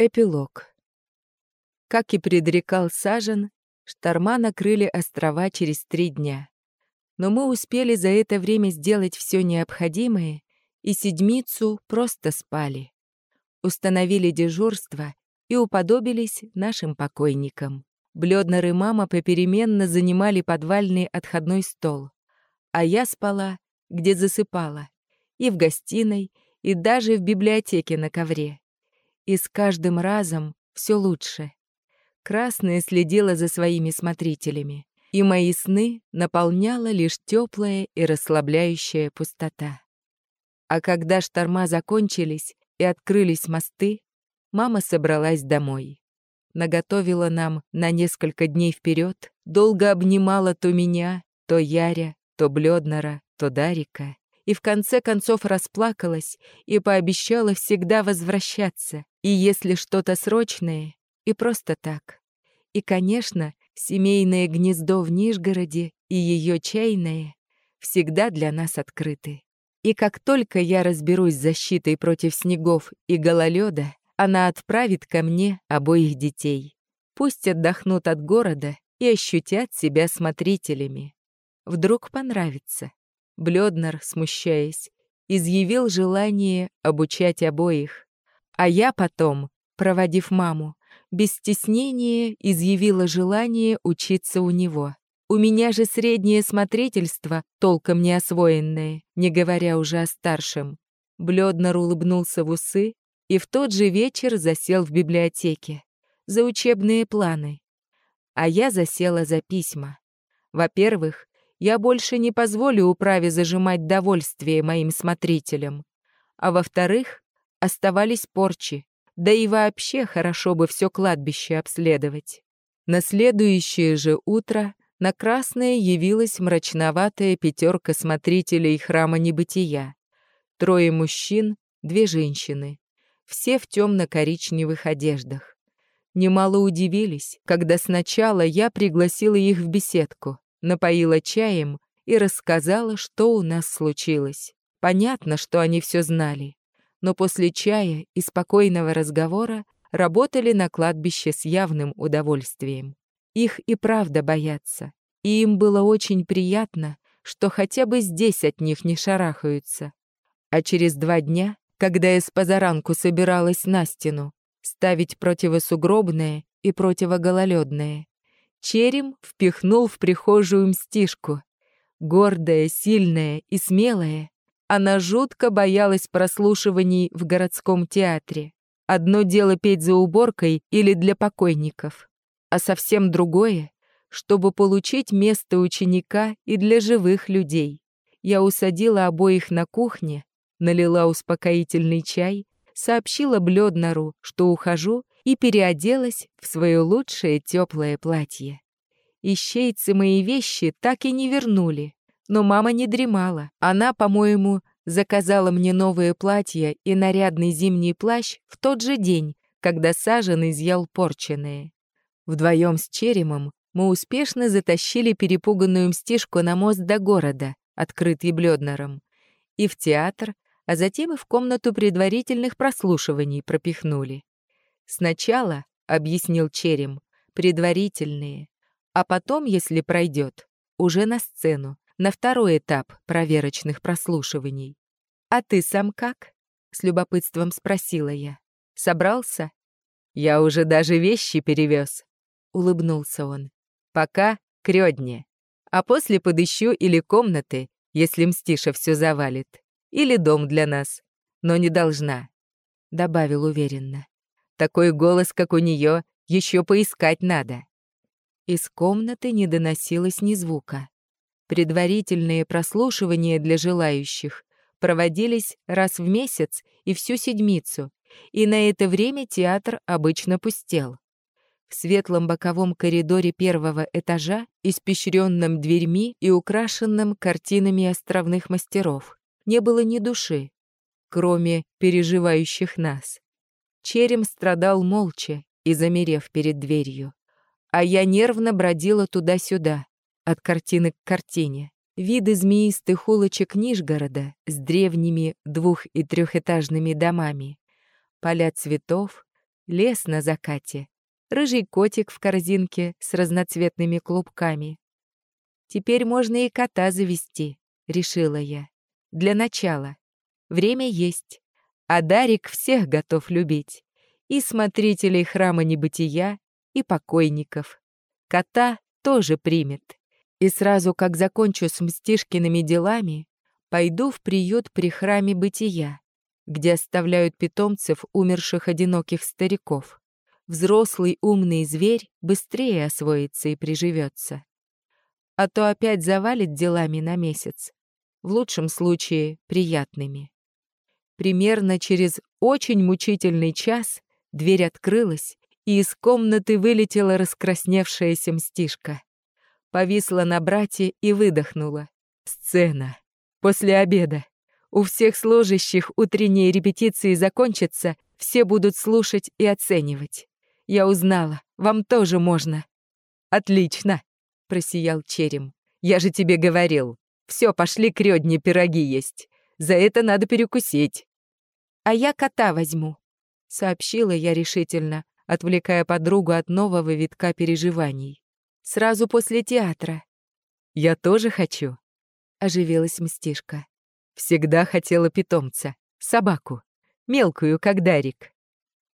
Эпилог. Как и предрекал Сажен, шторма накрыли острова через три дня. Но мы успели за это время сделать все необходимое, и седмицу просто спали. Установили дежурство и уподобились нашим покойникам. Блёднер и мама попеременно занимали подвальный отходной стол, а я спала, где засыпала, и в гостиной, и даже в библиотеке на ковре. И с каждым разом все лучше. Красная следила за своими смотрителями, и мои сны наполняла лишь теплая и расслабляющая пустота. А когда шторма закончились и открылись мосты, мама собралась домой. Наготовила нам на несколько дней вперед, долго обнимала то меня, то Яря, то Блёднера, то Дарика, и в конце концов расплакалась и пообещала всегда возвращаться, и если что-то срочное, и просто так. И, конечно, семейное гнездо в Нижгороде и ее чайное всегда для нас открыты. И как только я разберусь с защитой против снегов и гололеда, она отправит ко мне обоих детей. Пусть отдохнут от города и ощутят себя смотрителями. Вдруг понравится. Блёднер, смущаясь, изъявил желание обучать обоих. А я потом, проводив маму, без стеснения изъявила желание учиться у него. У меня же среднее смотрительство, толком не освоенное, не говоря уже о старшем. Блёднер улыбнулся в усы и в тот же вечер засел в библиотеке. За учебные планы. А я засела за письма. Во-первых, я больше не позволю управе зажимать довольствие моим смотрителям. А во-вторых, оставались порчи, да и вообще хорошо бы все кладбище обследовать. На следующее же утро на Красное явилась мрачноватая пятерка смотрителей храма небытия. Трое мужчин, две женщины. Все в темно-коричневых одеждах. Немало удивились, когда сначала я пригласила их в беседку напоила чаем и рассказала, что у нас случилось. Понятно, что они все знали, но после чая и спокойного разговора работали на кладбище с явным удовольствием. Их и правда боятся, и им было очень приятно, что хотя бы здесь от них не шарахаются. А через два дня, когда я с позаранку собиралась на стену, ставить противосугробное и противогололедное, Черем впихнул в прихожую мстишку. Гордая, сильная и смелая, она жутко боялась прослушиваний в городском театре. Одно дело петь за уборкой или для покойников, а совсем другое, чтобы получить место ученика и для живых людей. Я усадила обоих на кухне, налила успокоительный чай, сообщила Блёднару, что ухожу, и переоделась в свое лучшее теплое платье. Ищейцы мои вещи так и не вернули, но мама не дремала. Она, по-моему, заказала мне новое платье и нарядный зимний плащ в тот же день, когда Сажен изъял порченые. Вдвоем с Черемом мы успешно затащили перепуганную мстишку на мост до города, открытый Блёднером, и в театр, а затем и в комнату предварительных прослушиваний пропихнули. Сначала, — объяснил Черем, — предварительные, а потом, если пройдет, уже на сцену, на второй этап проверочных прослушиваний. «А ты сам как?» — с любопытством спросила я. «Собрался?» «Я уже даже вещи перевез», — улыбнулся он. «Пока крёдне. А после подыщу или комнаты, если Мстиша все завалит, или дом для нас, но не должна», — добавил уверенно. Такой голос, как у нее, еще поискать надо. Из комнаты не доносилось ни звука. Предварительные прослушивания для желающих проводились раз в месяц и всю седмицу, и на это время театр обычно пустел. В светлом боковом коридоре первого этажа, испещренном дверьми и украшенном картинами островных мастеров, не было ни души, кроме переживающих нас. Черем страдал молча и замерев перед дверью. А я нервно бродила туда-сюда, от картины к картине. Виды змеистых улочек Нижгорода с древними двух- и трехэтажными домами. Поля цветов, лес на закате, рыжий котик в корзинке с разноцветными клубками. Теперь можно и кота завести, решила я. Для начала. Время есть. А Дарик всех готов любить. И смотрителей храма небытия, и покойников. Кота тоже примет. И сразу, как закончу с Мстишкиными делами, пойду в приют при храме бытия, где оставляют питомцев умерших одиноких стариков. Взрослый умный зверь быстрее освоится и приживется. А то опять завалит делами на месяц. В лучшем случае приятными. Примерно через очень мучительный час дверь открылась, и из комнаты вылетела раскрасневшаяся мстишка. Повисла на брате и выдохнула. Сцена. После обеда. У всех служащих утренние репетиции закончатся, все будут слушать и оценивать. Я узнала, вам тоже можно. Отлично, просиял Черем. Я же тебе говорил. Все, пошли к Рёдне пироги есть. За это надо перекусить. А я кота возьму, сообщила я решительно, отвлекая подругу от нового витка переживаний. Сразу после театра. Я тоже хочу, оживилась Мстишка. Всегда хотела питомца, собаку, мелкую, как Дарик.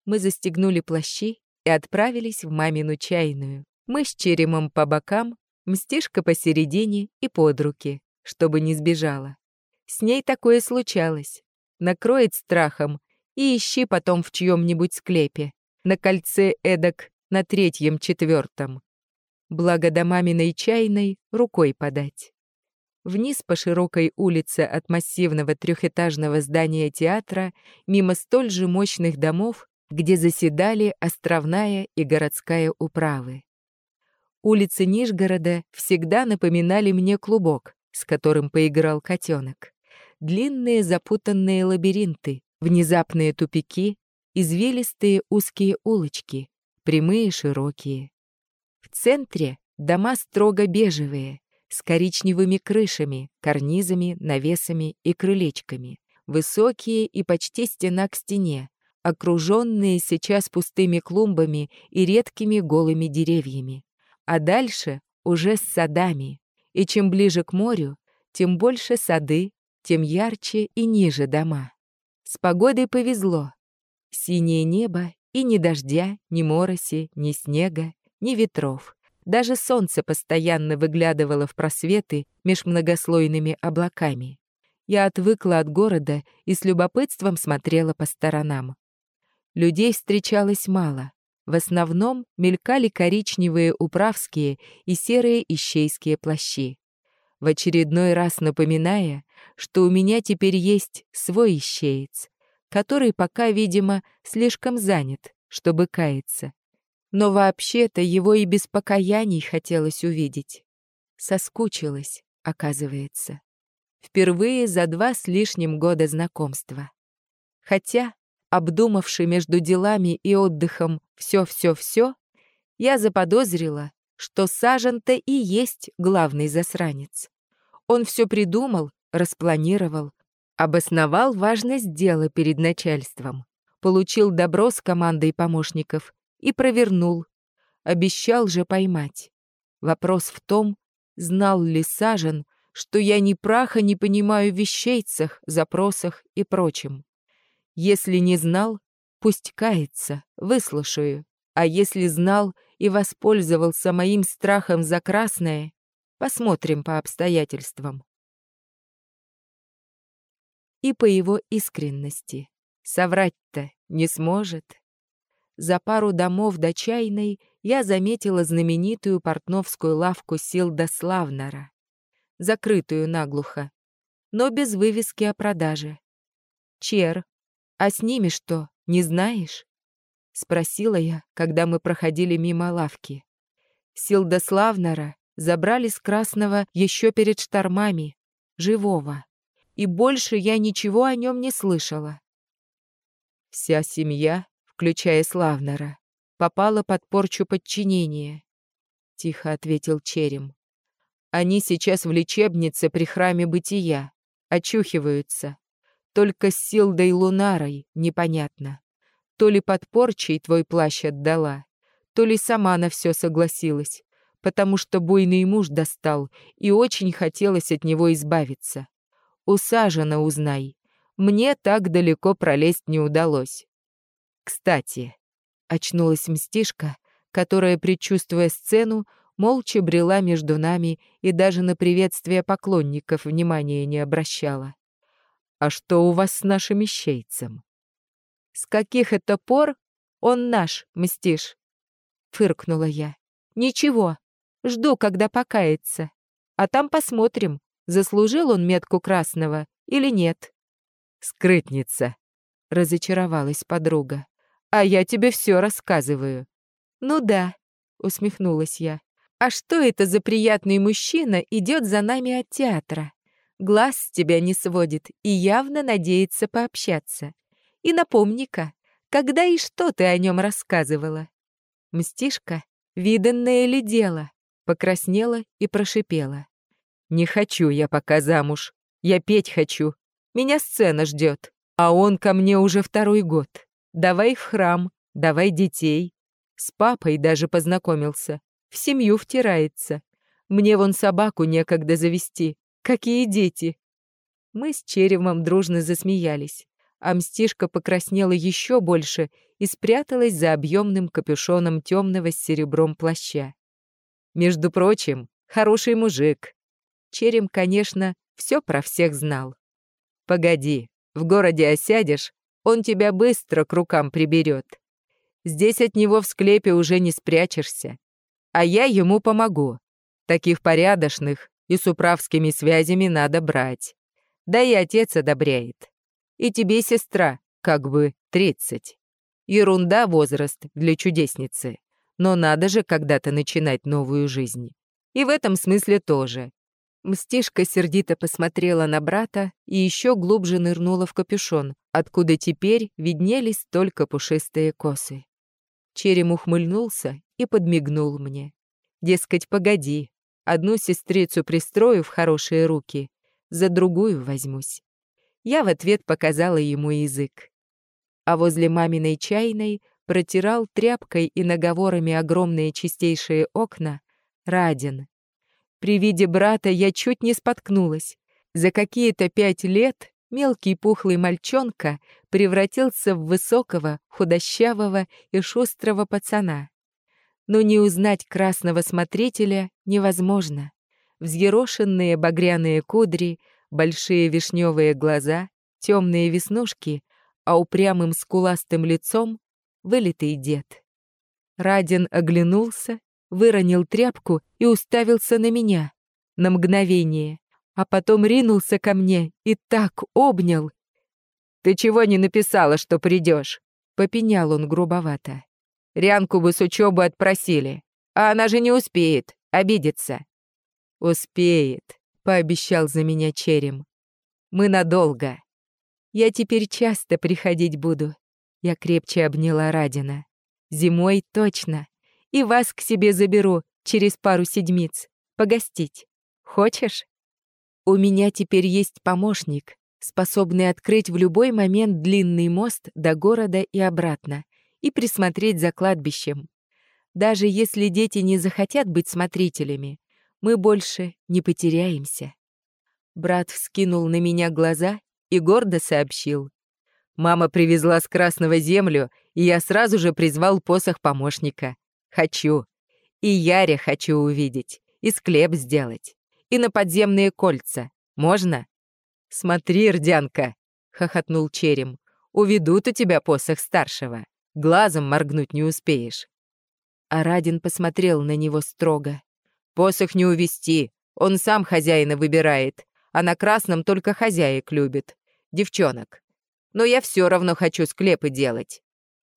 Мы застегнули плащи и отправились в мамину чайную. Мы с Черемом по бокам, Мстишка посередине и под руки, чтобы не сбежала. С ней такое случалось. Накроет страхом и ищи потом в чьем-нибудь склепе, на кольце эдак на третьем-четвертом. Благо до маминой чайной рукой подать. Вниз по широкой улице от массивного трехэтажного здания театра, мимо столь же мощных домов, где заседали островная и городская управы. Улицы Нижгорода всегда напоминали мне клубок, с которым поиграл котенок. Длинные запутанные лабиринты, внезапные тупики, извилистые узкие улочки, прямые широкие. В центре дома строго бежевые, с коричневыми крышами, карнизами, навесами и крылечками, высокие и почти стена к стене, окруженные сейчас пустыми клумбами и редкими голыми деревьями. А дальше уже с садами. И чем ближе к морю, тем больше сады, тем ярче и ниже дома. С погодой повезло. Синее небо и ни дождя, ни мороси, ни снега, ни ветров. Даже солнце постоянно выглядывало в просветы меж многослойными облаками. Я отвыкла от города и с любопытством смотрела по сторонам. Людей встречалось мало. В основном мелькали коричневые управские и серые ищейские плащи. В очередной раз напоминая, что у меня теперь есть свой ищеец, который пока, видимо, слишком занят, чтобы каяться. Но вообще-то его и без покаяний хотелось увидеть. Соскучилась, оказывается. Впервые за два с лишним года знакомства. Хотя, обдумавши между делами и отдыхом все-все-все, я заподозрила, что Сажен-то и есть главный засранец. Он все придумал, распланировал, обосновал важность дела перед начальством, получил добро с командой помощников и провернул. Обещал же поймать. Вопрос в том, знал ли Сажен, что я ни праха не понимаю в вещейцах, запросах и прочем. Если не знал, пусть кается, выслушаю. А если знал и воспользовался моим страхом за красное, посмотрим по обстоятельствам. И по его искренности. Соврать-то не сможет. За пару домов до чайной я заметила знаменитую портновскую лавку Силда Славнера, закрытую наглухо, но без вывески о продаже. «Чер, а с ними что, не знаешь?» — спросила я, когда мы проходили мимо лавки. Силда Славнера забрали с Красного еще перед штормами, живого, и больше я ничего о нем не слышала. Вся семья включая Славнера, попала под порчу подчинения», — тихо ответил Черем. «Они сейчас в лечебнице при храме бытия, очухиваются. Только с Силдой Лунарой непонятно. То ли под порчей твой плащ отдала, то ли сама на все согласилась, потому что буйный муж достал, и очень хотелось от него избавиться. У Сажена узнай. Мне так далеко пролезть не удалось. Кстати, очнулась мстишка, которая, предчувствуя сцену, молча брела между нами и даже на приветствие поклонников внимания не обращала. «А что у вас с нашим ищейцем?» «С каких это пор он наш, мстишь?» — фыркнула я. «Ничего, жду, когда покается. А там посмотрим, заслужил он метку красного или нет». «Скрытница», — разочаровалась подруга. «А я тебе все рассказываю». «Ну да», — усмехнулась я. А что это за приятный мужчина идет за нами от театра? Глаз с тебя не сводит и явно надеется пообщаться. И напомни-ка, когда и что ты о нем рассказывала? Мстишка, виданное ли дело, покраснела и прошипела. «Не хочу я пока замуж. Я петь хочу. Меня сцена ждет. А он ко мне уже второй год. Давай в храм, давай детей. С папой даже познакомился в семью втирается. Мне вон собаку некогда завести. Какие дети!» Мы с Черевом дружно засмеялись, а Мстишка покраснела еще больше и спряталась за объемным капюшоном темного с серебром плаща. Между прочим, хороший мужик. Черем, конечно, все про всех знал. Погоди, в городе осядешь, он тебя быстро к рукам приберет. Здесь от него в склепе уже не спрячешься а я ему помогу. Таких порядочных и с управскими связями надо брать. Да и отец одобряет. И тебе, сестра, как бы тридцать. Ерунда возраст для чудесницы. Но надо же когда-то начинать новую жизнь. И в этом смысле тоже. Мстишка сердито посмотрела на брата и еще глубже нырнула в капюшон, откуда теперь виднелись только пушистые косы. Черем ухмыльнулся и подмигнул мне. Дескать, погоди, одну сестрицу пристрою в хорошие руки, за другую возьмусь. Я в ответ показала ему язык. А возле маминой чайной протирал тряпкой и наговорами огромные чистейшие окна Радин. При виде брата я чуть не споткнулась. За какие-то пять лет мелкий пухлый мальчонка превратился в высокого, худощавого и шустрого пацана но не узнать красного смотрителя невозможно. Взъерошенные багряные кудри, большие вишневые глаза, темные веснушки, а упрямым скуластым лицом — вылитый дед. Радин оглянулся, выронил тряпку и уставился на меня на мгновение, а потом ринулся ко мне и так обнял. «Ты чего не написала, что придешь? попенял он грубовато. Рянку бы с учебы отпросили. А она же не успеет, обидится». «Успеет», — пообещал за меня Черем. «Мы надолго. Я теперь часто приходить буду». Я крепче обняла Радина. «Зимой точно. И вас к себе заберу через пару седмиц. Погостить. Хочешь?» У меня теперь есть помощник, способный открыть в любой момент длинный мост до города и обратно и присмотреть за кладбищем. Даже если дети не захотят быть смотрителями, мы больше не потеряемся. Брат вскинул на меня глаза и гордо сообщил. Мама привезла с Красного землю, и я сразу же призвал посох помощника. Хочу. И Яре хочу увидеть, и склеп сделать, и на подземные кольца. Можно? Смотри, рдянка, хохотнул Черем. Уведут у тебя посох старшего. Глазом моргнуть не успеешь. Арадин посмотрел на него строго. «Посох не увести, он сам хозяина выбирает, а на красном только хозяек любит. Девчонок. Но я все равно хочу склепы делать».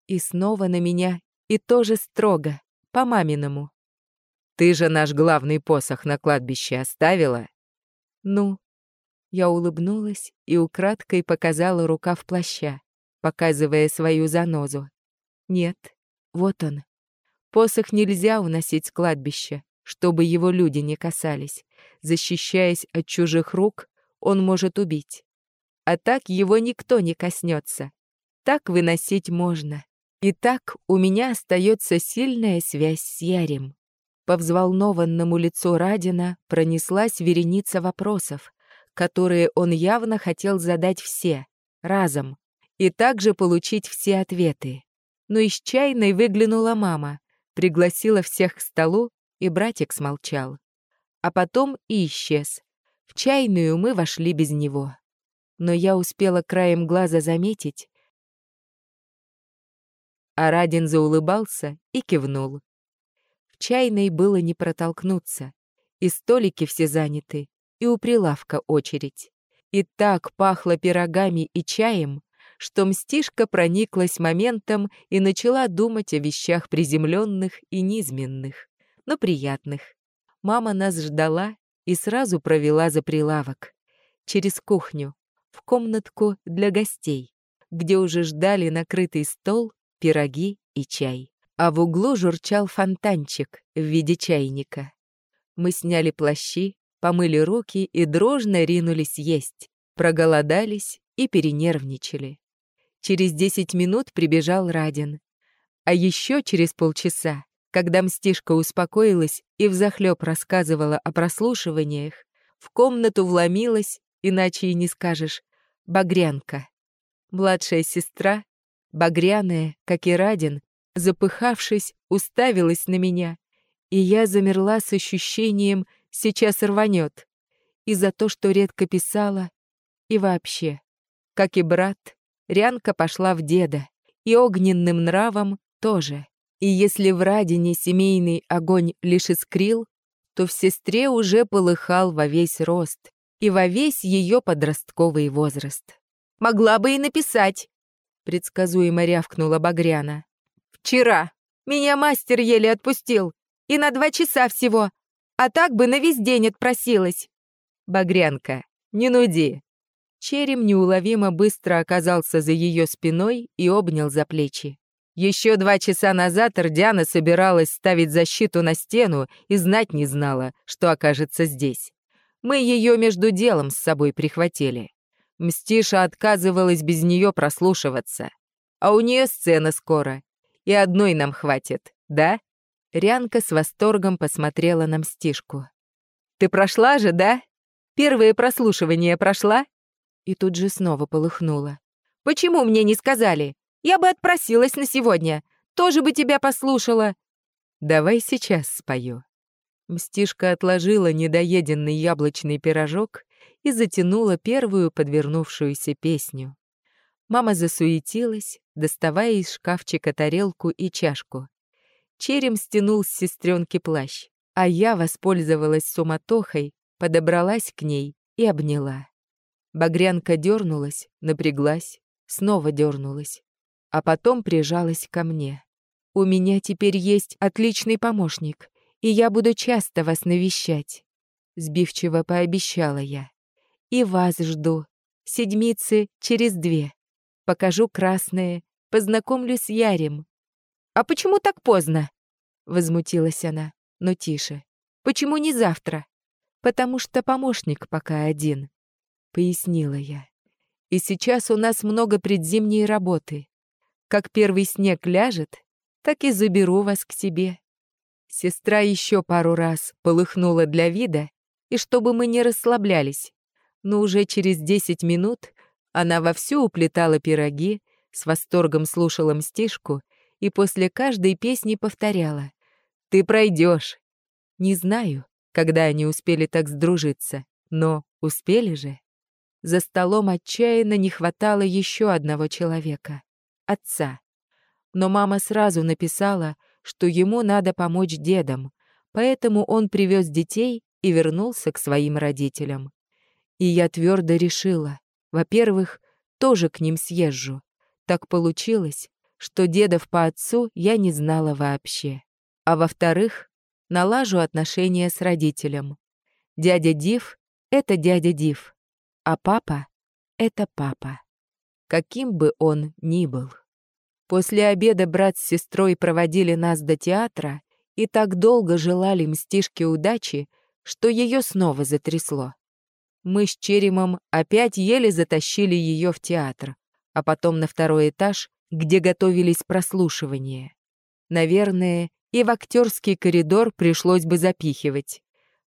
И снова на меня, и тоже строго, по-маминому. «Ты же наш главный посох на кладбище оставила?» «Ну?» Я улыбнулась и украдкой показала рукав плаща, показывая свою занозу. Нет, вот он. Посох нельзя уносить с кладбища, чтобы его люди не касались. Защищаясь от чужих рук, он может убить. А так его никто не коснется. Так выносить можно. Итак, у меня остается сильная связь с Ярем. По взволнованному лицу Радина пронеслась вереница вопросов, которые он явно хотел задать все, разом, и также получить все ответы. Но из чайной выглянула мама, пригласила всех к столу, и братик смолчал. А потом и исчез. В чайную мы вошли без него. Но я успела краем глаза заметить, Арадин заулыбался и кивнул. В чайной было не протолкнуться. И столики все заняты, и у прилавка очередь. И так пахло пирогами и чаем, что мстишка прониклась моментом и начала думать о вещах приземленных и низменных, но приятных. Мама нас ждала и сразу провела за прилавок, через кухню, в комнатку для гостей, где уже ждали накрытый стол пироги и чай. А в углу журчал фонтанчик в виде чайника. Мы сняли плащи, помыли руки и дружно ринулись есть, проголодались и перенервничали. Через десять минут прибежал Радин. А еще через полчаса, когда Мстишка успокоилась и взахлеб рассказывала о прослушиваниях, в комнату вломилась, иначе и не скажешь, багрянка. Младшая сестра Багряная, как и Радин, запыхавшись, уставилась на меня, и я замерла с ощущением «сейчас рванет». И за то, что редко писала, и вообще. Как и брат, Рянка пошла в деда, и огненным нравом тоже. И если в Радине семейный огонь лишь искрил, то в сестре уже полыхал во весь рост и во весь ее подростковый возраст. «Могла бы и написать», — предсказуемо рявкнула Багряна. «Вчера. Меня мастер еле отпустил. И на два часа всего. А так бы на весь день отпросилась». «Багрянка, не нуди». Черем неуловимо быстро оказался за ее спиной и обнял за плечи. Еще два часа назад Рдяна собиралась ставить защиту на стену и знать не знала, что окажется здесь. Мы ее между делом с собой прихватили. Мстиша отказывалась без нее прослушиваться. А у нее сцена скоро. И одной нам хватит, да? Рянка с восторгом посмотрела на Мстишку. «Ты прошла же, да? Первое прослушивание прошла?» И тут же снова полыхнула. «Почему мне не сказали? Я бы отпросилась на сегодня. Тоже бы тебя послушала». «Давай сейчас спою». Мстишка отложила недоеденный яблочный пирожок и затянула первую подвернувшуюся песню. Мама засуетилась, доставая из шкафчика тарелку и чашку. Черем стянул с сестренки плащ, а я воспользовалась суматохой, подобралась к ней и обняла. Багрянка дернулась, напряглась, снова дернулась, а потом прижалась ко мне. «У меня теперь есть отличный помощник, и я буду часто вас навещать», — сбивчиво пообещала я. И вас жду. Седмицы через две. Покажу красные, познакомлюсь с Ярем. А почему так поздно? Возмутилась она, но тише. Почему не завтра? Потому что помощник пока один. Пояснила я. И сейчас у нас много предзимней работы. Как первый снег ляжет, так и заберу вас к себе. Сестра еще пару раз полыхнула для вида, и чтобы мы не расслаблялись но уже через десять минут она вовсю уплетала пироги, с восторгом слушала мстишку и после каждой песни повторяла «Ты пройдешь». Не знаю, когда они успели так сдружиться, но успели же. За столом отчаянно не хватало еще одного человека — отца. Но мама сразу написала, что ему надо помочь дедам, поэтому он привез детей и вернулся к своим родителям. И я твердо решила, во-первых, тоже к ним съезжу. Так получилось, что дедов по отцу я не знала вообще. А во-вторых, налажу отношения с родителем. Дядя Див — это дядя Див, а папа — это папа. Каким бы он ни был. После обеда брат с сестрой проводили нас до театра и так долго желали мстишке удачи, что ее снова затрясло. Мы с Черемом опять еле затащили ее в театр, а потом на второй этаж где готовились прослушивания. Наверное, и в актерский коридор пришлось бы запихивать.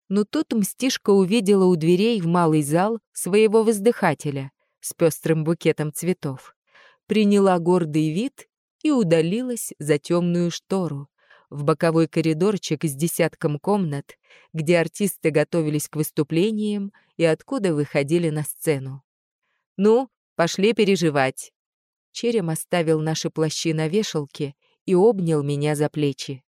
Но тут Мстишка увидела у дверей в малый зал своего воздыхателя с пестрым букетом цветов, приняла гордый вид и удалилась за темную штору, в боковой коридорчик с десятком комнат, где артисты готовились к выступлениям и откуда выходили на сцену. «Ну, пошли переживать». Черем оставил наши плащи на вешалке и обнял меня за плечи.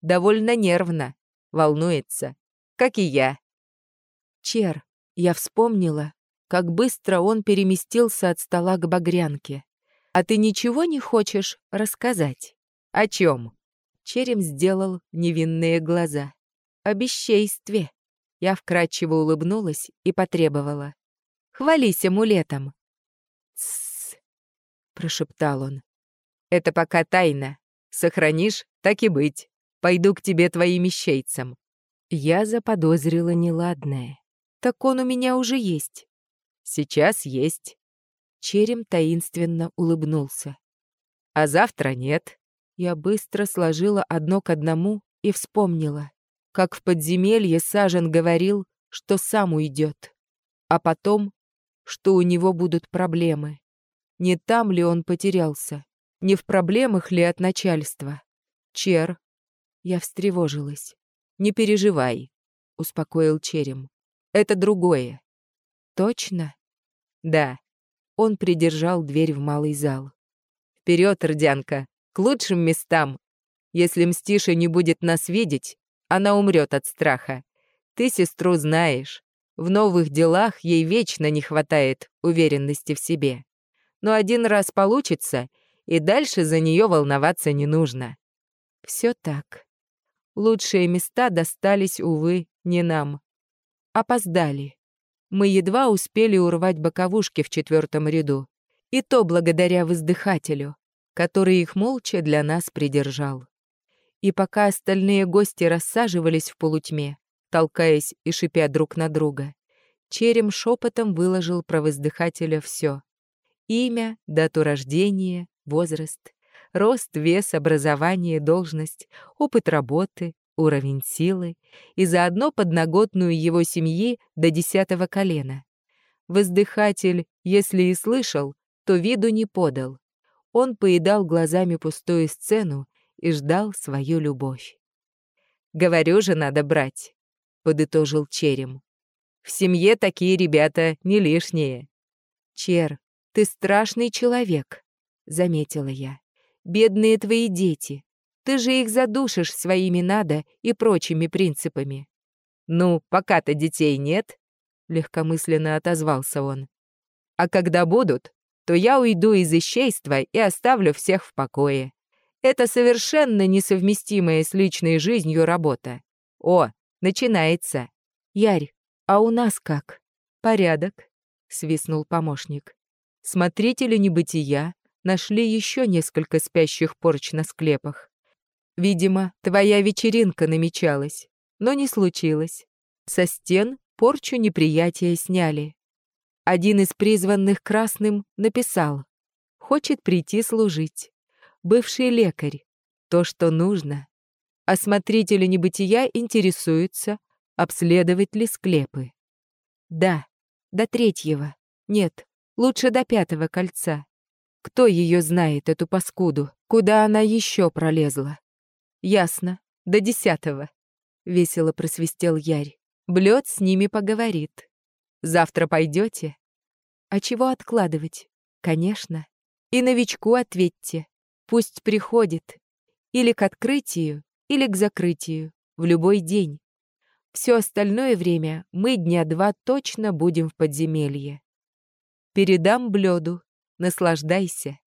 Довольно нервно, волнуется, как и я. Чер, я вспомнила, как быстро он переместился от стола к багрянке. А ты ничего не хочешь рассказать? О чем? Черем сделал невинные глаза. «О бесчействе». Я вкрадчиво улыбнулась и потребовала. «Хвались амулетом». «Тссс», — прошептал он. «Это пока тайна. Сохранишь, так и быть. Пойду к тебе твоим ищейцам». Я заподозрила неладное. «Так он у меня уже есть». «Сейчас есть». Черем таинственно улыбнулся. «А завтра нет». Я быстро сложила одно к одному и вспомнила, как в подземелье Сажен говорил, что сам уйдет, а потом, что у него будут проблемы. Не там ли он потерялся? Не в проблемах ли от начальства? Чер. Я встревожилась. «Не переживай», — успокоил Черем. «Это другое». «Точно?» «Да». Он придержал дверь в малый зал. «Вперед, Рдянка! к лучшим местам. Если Мстиша не будет нас видеть, она умрет от страха. Ты сестру знаешь. В новых делах ей вечно не хватает уверенности в себе. Но один раз получится, и дальше за нее волноваться не нужно. Все так. Лучшие места достались, увы, не нам. Опоздали. Мы едва успели урвать боковушки в четвертом ряду. И то благодаря воздыхателю который их молча для нас придержал. И пока остальные гости рассаживались в полутьме, толкаясь и шипя друг на друга, Черем шепотом выложил про воздыхателя все. Имя, дату рождения, возраст, рост, вес, образование, должность, опыт работы, уровень силы и заодно подноготную его семьи до десятого колена. Воздыхатель, если и слышал, то виду не подал, он поедал глазами пустую сцену и ждал свою любовь. «Говорю же, надо брать», — подытожил Черем. «В семье такие ребята не лишние». «Чер, ты страшный человек», — заметила я. «Бедные твои дети. Ты же их задушишь своими надо и прочими принципами». «Ну, пока-то детей нет», — легкомысленно отозвался он. «А когда будут, то я уйду из ищейства и оставлю всех в покое. Это совершенно несовместимая с личной жизнью работа. О, начинается. Ярь, а у нас как? Порядок, свистнул помощник. Смотрители небытия нашли еще несколько спящих порч на склепах. Видимо, твоя вечеринка намечалась, но не случилось. Со стен порчу неприятия сняли. Один из призванных красным написал «Хочет прийти служить. Бывший лекарь. То, что нужно. Осмотрители небытия интересуются, обследовать ли склепы. Да, до третьего. Нет, лучше до пятого кольца. Кто ее знает, эту паскуду? Куда она еще пролезла? Ясно, до десятого. Весело просвистел Ярь. Блёд с ними поговорит. Завтра пойдете? А чего откладывать? Конечно. И новичку ответьте. Пусть приходит. Или к открытию, или к закрытию. В любой день. Все остальное время мы дня два точно будем в подземелье. Передам блюду. Наслаждайся.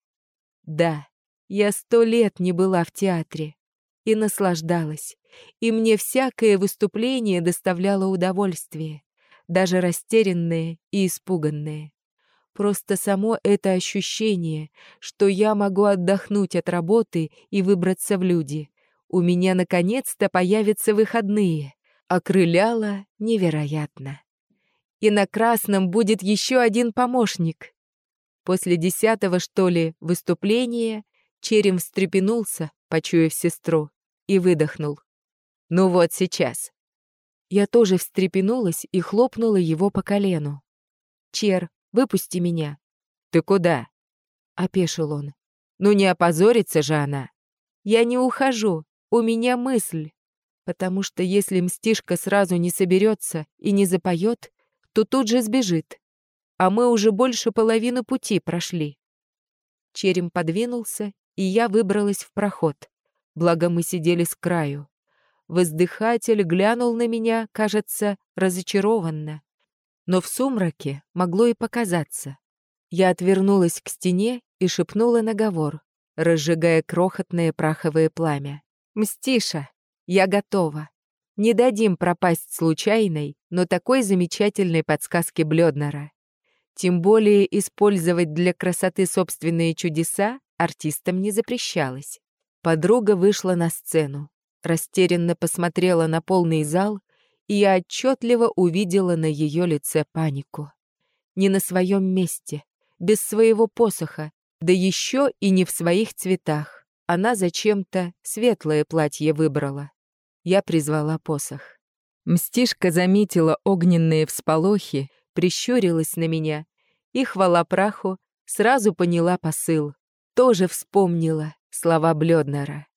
Да, я сто лет не была в театре. И наслаждалась. И мне всякое выступление доставляло удовольствие даже растерянные и испуганные. Просто само это ощущение, что я могу отдохнуть от работы и выбраться в люди. У меня наконец-то появятся выходные. Окрыляло невероятно. И на красном будет еще один помощник. После десятого, что ли, выступления Черем встрепенулся, почуяв сестру, и выдохнул. «Ну вот сейчас». Я тоже встрепенулась и хлопнула его по колену. «Чер, выпусти меня». «Ты куда?» — опешил он. «Ну не опозорится же она». «Я не ухожу, у меня мысль. Потому что если мстишка сразу не соберется и не запоет, то тут же сбежит. А мы уже больше половины пути прошли». Черем подвинулся, и я выбралась в проход. Благо мы сидели с краю. Воздыхатель глянул на меня, кажется, разочарованно. Но в сумраке могло и показаться. Я отвернулась к стене и шепнула наговор, разжигая крохотное праховое пламя. «Мстиша, я готова. Не дадим пропасть случайной, но такой замечательной подсказке Блёднера. Тем более использовать для красоты собственные чудеса артистам не запрещалось. Подруга вышла на сцену, растерянно посмотрела на полный зал, и я отчетливо увидела на ее лице панику. Не на своем месте, без своего посоха, да еще и не в своих цветах. Она зачем-то светлое платье выбрала. Я призвала посох. Мстишка заметила огненные всполохи, прищурилась на меня и, хвала праху, сразу поняла посыл. Тоже вспомнила слова Блёднера.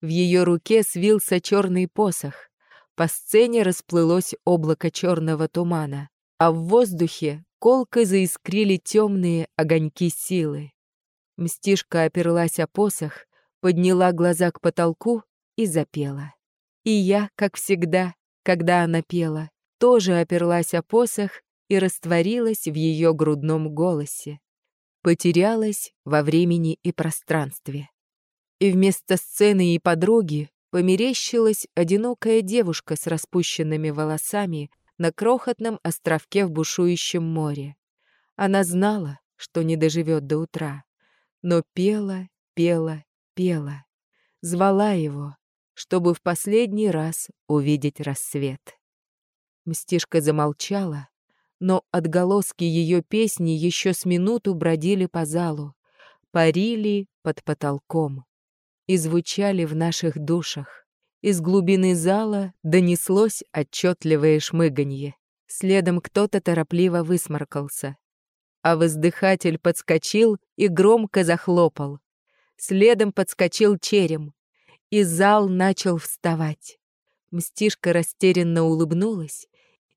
В ее руке свился черный посох. По сцене расплылось облако черного тумана, а в воздухе колкой заискрили темные огоньки силы. Мстишка оперлась о посох, подняла глаза к потолку и запела. И я, как всегда, когда она пела, тоже оперлась о посох и растворилась в ее грудном голосе. Потерялась во времени и пространстве. И вместо сцены и подруги померещилась одинокая девушка с распущенными волосами на крохотном островке в бушующем море. Она знала, что не доживет до утра, но пела, пела, пела, звала его, чтобы в последний раз увидеть рассвет. Мстишка замолчала, но отголоски ее песни еще с минуту бродили по залу, парили под потолком и звучали в наших душах. Из глубины зала донеслось отчетливое шмыганье. Следом кто-то торопливо высморкался. А воздыхатель подскочил и громко захлопал. Следом подскочил черем. И зал начал вставать. Мстишка растерянно улыбнулась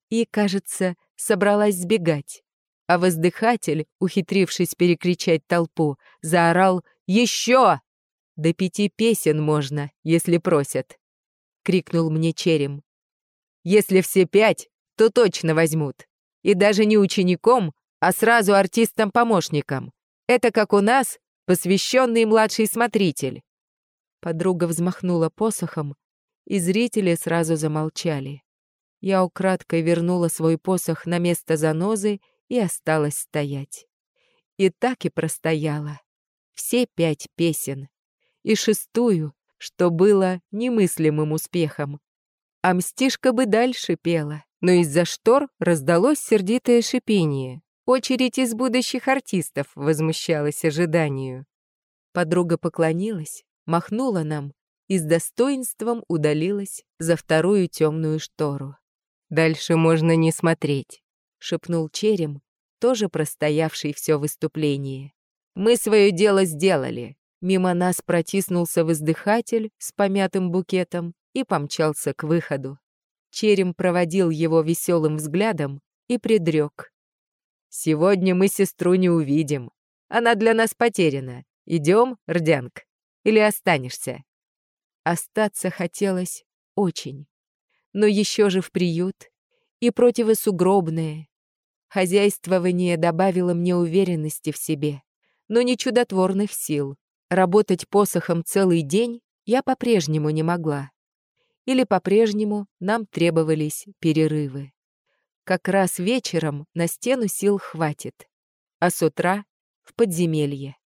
и, кажется, собралась сбегать. А воздыхатель, ухитрившись перекричать толпу, заорал «Еще!» До пяти песен можно, если просят», — крикнул мне черем. «Если все пять, то точно возьмут. И даже не учеником, а сразу артистом-помощником. Это как у нас, посвященный младший смотритель». Подруга взмахнула посохом, и зрители сразу замолчали. Я украдкой вернула свой посох на место занозы и осталась стоять. И так и простояла. Все пять песен и шестую, что было немыслимым успехом. А мстишка бы дальше пела, но из-за штор раздалось сердитое шипение. Очередь из будущих артистов возмущалась ожиданию. Подруга поклонилась, махнула нам и с достоинством удалилась за вторую темную штору. «Дальше можно не смотреть», — шепнул Черем, тоже простоявший все выступление. «Мы свое дело сделали. Мимо нас протиснулся воздыхатель с помятым букетом и помчался к выходу. Черем проводил его веселым взглядом и предрек. «Сегодня мы сестру не увидим. Она для нас потеряна. Идем, Рдянг? Или останешься?» Остаться хотелось очень. Но еще же в приют и противосугробное. Хозяйствование добавило мне уверенности в себе, но не чудотворных сил. Работать посохом целый день я по-прежнему не могла. Или по-прежнему нам требовались перерывы. Как раз вечером на стену сил хватит, а с утра — в подземелье.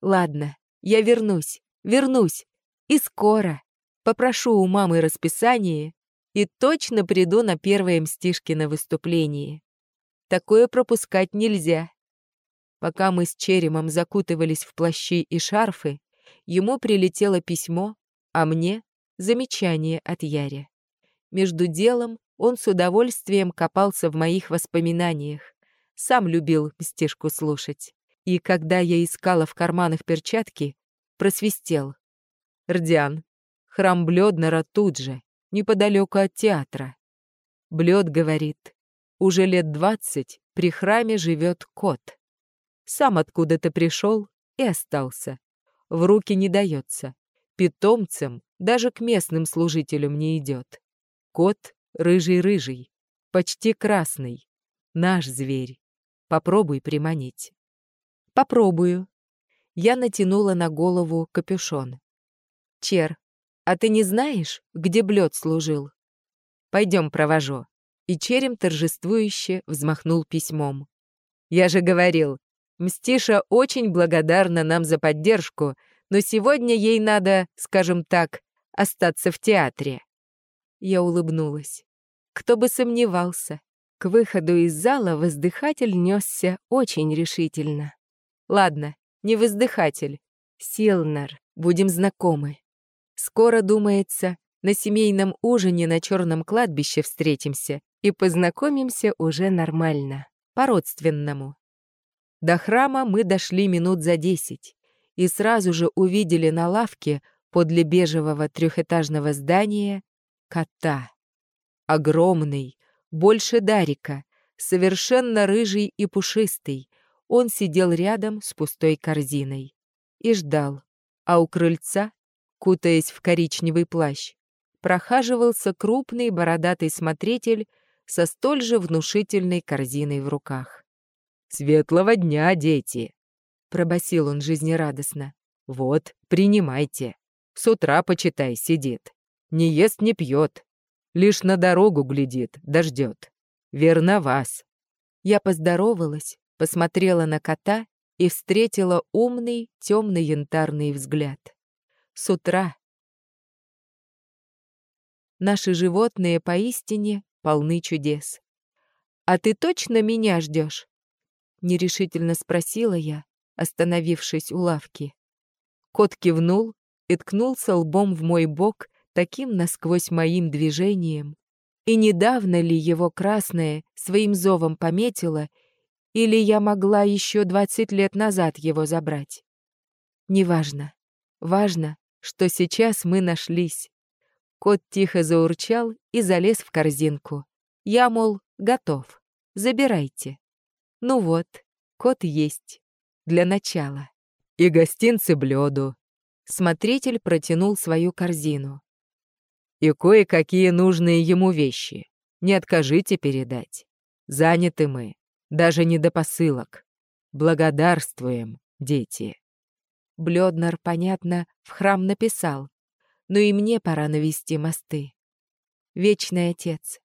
Ладно, я вернусь, вернусь, и скоро. Попрошу у мамы расписание и точно приду на первое Мстишкино выступление. Такое пропускать нельзя. Пока мы с Черемом закутывались в плащи и шарфы, ему прилетело письмо, а мне — замечание от Яри. Между делом он с удовольствием копался в моих воспоминаниях. Сам любил мстишку слушать. И когда я искала в карманах перчатки, просвистел. «Рдян, храм Блёднера тут же, неподалеку от театра». Блёд говорит, уже лет двадцать при храме живет кот. Сам откуда-то пришел и остался. В руки не дается. Питомцем даже к местным служителям не идет. Кот рыжий-рыжий, почти красный. Наш зверь. Попробуй приманить. Попробую. Я натянула на голову капюшон. Чер, а ты не знаешь, где Блёд служил? Пойдем провожу. И Черем торжествующе взмахнул письмом. Я же говорил, Мстиша очень благодарна нам за поддержку, но сегодня ей надо, скажем так, остаться в театре. Я улыбнулась. Кто бы сомневался. К выходу из зала воздыхатель несся очень решительно. Ладно, не воздыхатель. Силнар, будем знакомы. Скоро, думается, на семейном ужине на черном кладбище встретимся и познакомимся уже нормально, по-родственному. До храма мы дошли минут за десять и сразу же увидели на лавке подле бежевого трехэтажного здания кота. Огромный, больше Дарика, совершенно рыжий и пушистый. Он сидел рядом с пустой корзиной и ждал, а у крыльца, кутаясь в коричневый плащ, прохаживался крупный бородатый смотритель со столь же внушительной корзиной в руках. «Светлого дня, дети!» — пробасил он жизнерадостно. «Вот, принимайте. С утра, почитай, сидит. Не ест, не пьет. Лишь на дорогу глядит, дождет. Верно вас». Я поздоровалась, посмотрела на кота и встретила умный, темный янтарный взгляд. С утра. Наши животные поистине полны чудес. «А ты точно меня ждешь? Нерешительно спросила я, остановившись у лавки. Кот кивнул и ткнулся лбом в мой бок таким насквозь моим движением. И недавно ли его красное своим зовом пометило, или я могла еще двадцать лет назад его забрать? Неважно. Важно, что сейчас мы нашлись. Кот тихо заурчал и залез в корзинку. Я, мол, готов. Забирайте. Ну вот, кот есть. Для начала. И гостинцы блёду. Смотритель протянул свою корзину. И кое-какие нужные ему вещи. Не откажите передать. Заняты мы. Даже не до посылок. Благодарствуем, дети. Блёднер, понятно, в храм написал. Но и мне пора навести мосты. Вечный Отец,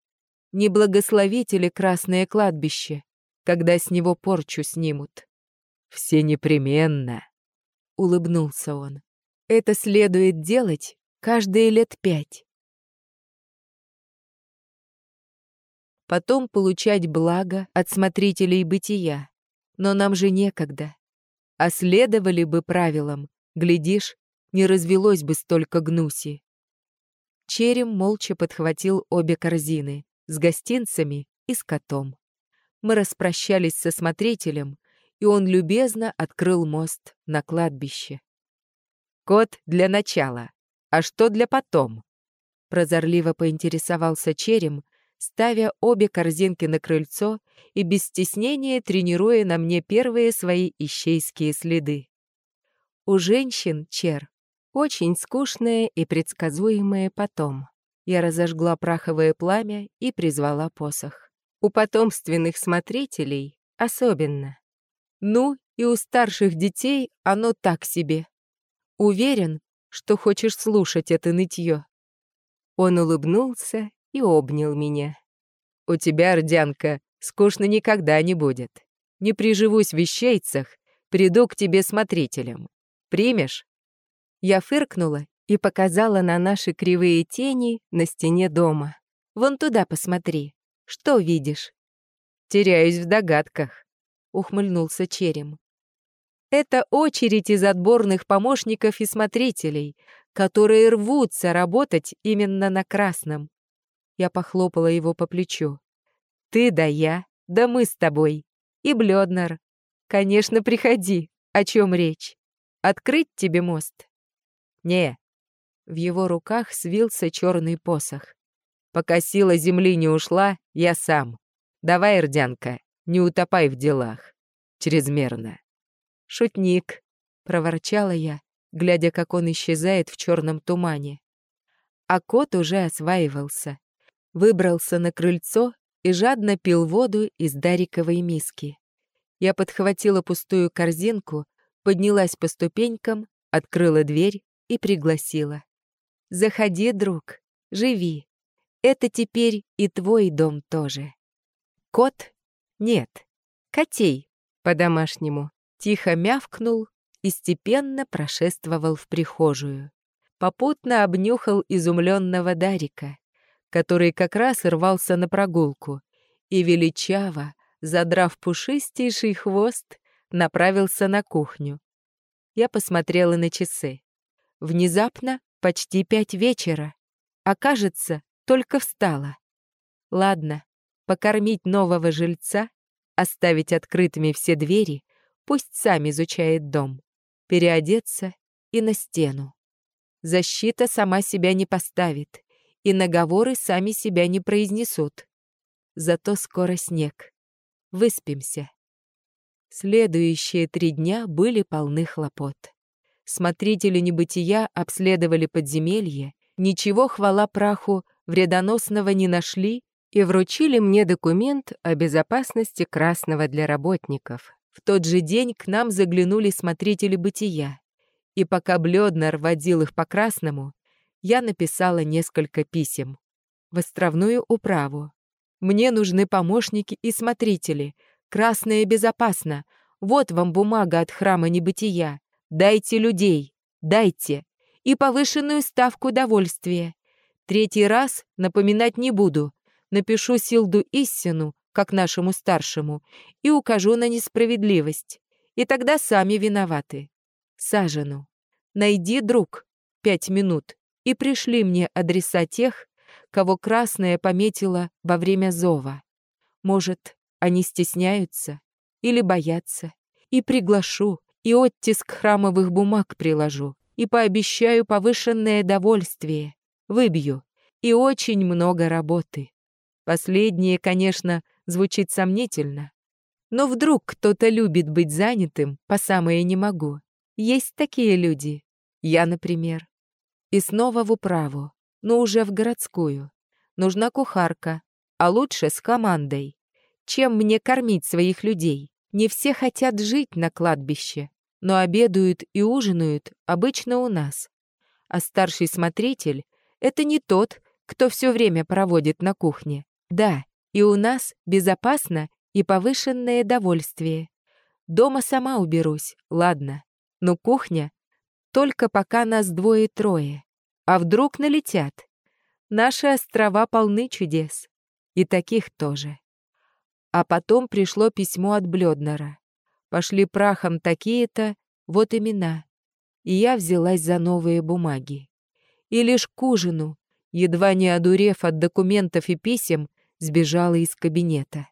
не благословите ли Красное кладбище, когда с него порчу снимут. «Все непременно», — улыбнулся он. «Это следует делать каждые лет пять. Потом получать благо от смотрителей бытия. Но нам же некогда. А следовали бы правилам, глядишь, не развелось бы столько гнуси. Черем молча подхватил обе корзины с гостинцами и с котом. Мы распрощались со смотрителем, и он любезно открыл мост на кладбище. «Кот для начала. А что для потом?» Прозорливо поинтересовался Черем, ставя обе корзинки на крыльцо и без стеснения тренируя на мне первые свои ищейские следы. У женщин, Чер, очень скучное и предсказуемое потом. Я разожгла праховое пламя и призвала посох. У потомственных смотрителей особенно. Ну, и у старших детей оно так себе. Уверен, что хочешь слушать это нытье. Он улыбнулся и обнял меня. «У тебя, Рдянка, скучно никогда не будет. Не приживусь в вещейцах, приду к тебе смотрителем. Примешь?» Я фыркнула и показала на наши кривые тени на стене дома. «Вон туда посмотри. Что видишь?» «Теряюсь в догадках», — ухмыльнулся Черем. Это очередь из отборных помощников и смотрителей, которые рвутся работать именно на красном. Я похлопала его по плечу. Ты да я, да мы с тобой. И Блёднер. Конечно, приходи. О чем речь? Открыть тебе мост? Не. В его руках свился черный посох. Пока сила земли не ушла, я сам. Давай, Рдянка, не утопай в делах. Чрезмерно. «Шутник», — проворчала я, глядя, как он исчезает в черном тумане. А кот уже осваивался. Выбрался на крыльцо и жадно пил воду из дариковой миски. Я подхватила пустую корзинку, поднялась по ступенькам, открыла дверь и пригласила. «Заходи, друг, живи. Это теперь и твой дом тоже». Кот? Нет. Котей, по-домашнему. Тихо мявкнул и степенно прошествовал в прихожую. Попутно обнюхал изумленного Дарика который как раз рвался на прогулку, и величаво, задрав пушистейший хвост, направился на кухню. Я посмотрела на часы. Внезапно почти пять вечера, а кажется, только встала. Ладно, покормить нового жильца, оставить открытыми все двери, пусть сам изучает дом, переодеться и на стену. Защита сама себя не поставит, и наговоры сами себя не произнесут. Зато скоро снег. Выспимся. Следующие три дня были полны хлопот. Смотрители небытия обследовали подземелье, ничего, хвала праху, вредоносного не нашли и вручили мне документ о безопасности красного для работников. В тот же день к нам заглянули смотрители бытия, и пока Блёднер водил их по красному, я написала несколько писем. В островную управу. Мне нужны помощники и смотрители. Красное безопасно. Вот вам бумага от храма небытия. Дайте людей. Дайте. И повышенную ставку довольствия. Третий раз напоминать не буду. Напишу Силду истину, как нашему старшему, и укажу на несправедливость. И тогда сами виноваты. Сажену. Найди, друг, пять минут и пришли мне адреса тех, кого Красная пометила во время зова. Может, они стесняются или боятся, и приглашу, и оттиск храмовых бумаг приложу, и пообещаю повышенное довольствие, выбью, и очень много работы. Последнее, конечно, звучит сомнительно, но вдруг кто-то любит быть занятым, по самое не могу. Есть такие люди. Я, например. И снова в управу, но уже в городскую. Нужна кухарка, а лучше с командой. Чем мне кормить своих людей? Не все хотят жить на кладбище, но обедают и ужинают обычно у нас. А старший смотритель — это не тот, кто все время проводит на кухне. Да, и у нас безопасно и повышенное довольствие. Дома сама уберусь, ладно, но кухня только пока нас двое-трое. А вдруг налетят? Наши острова полны чудес. И таких тоже. А потом пришло письмо от Блёднера. Пошли прахом такие-то, вот имена. И я взялась за новые бумаги. И лишь к ужину, едва не одурев от документов и писем, сбежала из кабинета.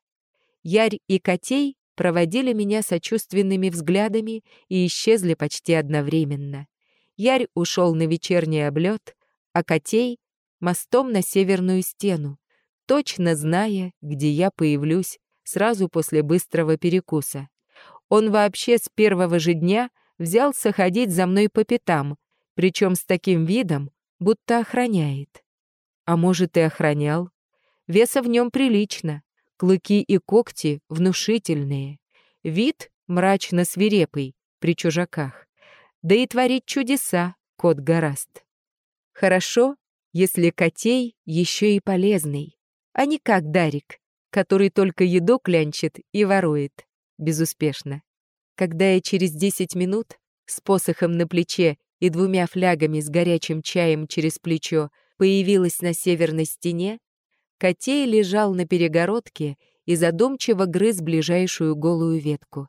Ярь и Котей проводили меня сочувственными взглядами и исчезли почти одновременно. Ярь ушел на вечерний облет, а Котей — мостом на северную стену, точно зная, где я появлюсь сразу после быстрого перекуса. Он вообще с первого же дня взялся ходить за мной по пятам, причем с таким видом, будто охраняет. А может, и охранял. Веса в нем прилично, клыки и когти внушительные. Вид мрачно свирепый при чужаках. Да и творить чудеса кот гораст. Хорошо, если котей еще и полезный, а не как Дарик, который только еду клянчит и ворует. Безуспешно. Когда я через 10 минут с посохом на плече и двумя флягами с горячим чаем через плечо появилась на северной стене, Котей лежал на перегородке и задумчиво грыз ближайшую голую ветку.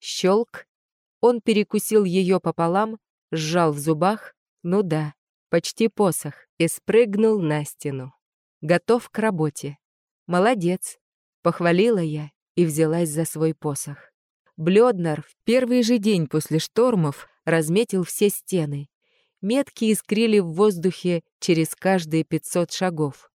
Щелк, Он перекусил ее пополам, сжал в зубах, ну да, почти посох, и спрыгнул на стену. Готов к работе. Молодец. Похвалила я и взялась за свой посох. Блёднер в первый же день после штормов разметил все стены. Метки искрили в воздухе через каждые 500 шагов.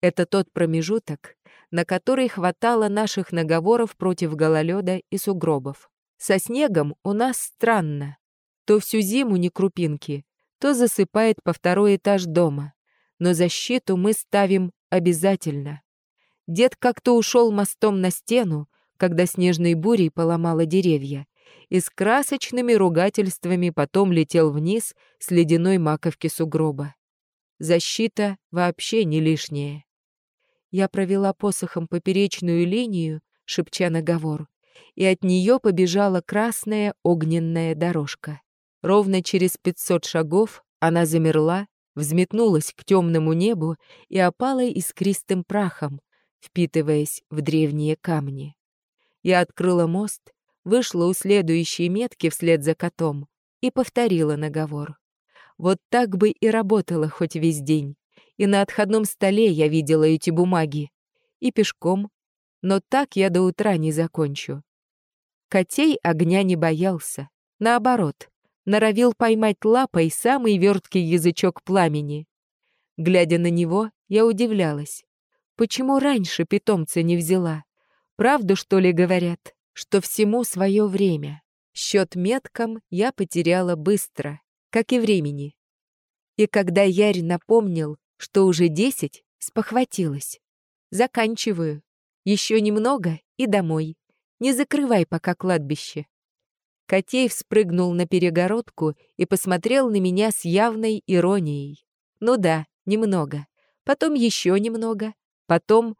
Это тот промежуток, на который хватало наших наговоров против гололёда и сугробов. Со снегом у нас странно. То всю зиму не крупинки, то засыпает по второй этаж дома. Но защиту мы ставим обязательно. Дед как-то ушел мостом на стену, когда снежной бурей поломала деревья, и с красочными ругательствами потом летел вниз с ледяной маковки сугроба. Защита вообще не лишняя. Я провела посохом поперечную линию, шепча наговор, и от нее побежала красная огненная дорожка. Ровно через пятьсот шагов она замерла, взметнулась к темному небу и опала искристым прахом, впитываясь в древние камни. Я открыла мост, вышла у следующей метки вслед за котом и повторила наговор. Вот так бы и работала хоть весь день. И на отходном столе я видела эти бумаги. И пешком. Но так я до утра не закончу. Котей огня не боялся. Наоборот, норовил поймать лапой самый верткий язычок пламени. Глядя на него, я удивлялась. Почему раньше питомца не взяла? Правду, что ли, говорят, что всему свое время? Счет меткам я потеряла быстро, как и времени. И когда Ярь напомнил, что уже десять, спохватилась. Заканчиваю. Еще немного и домой. Не закрывай пока кладбище. Котей спрыгнул на перегородку и посмотрел на меня с явной иронией. Ну да, немного. Потом еще немного. Потом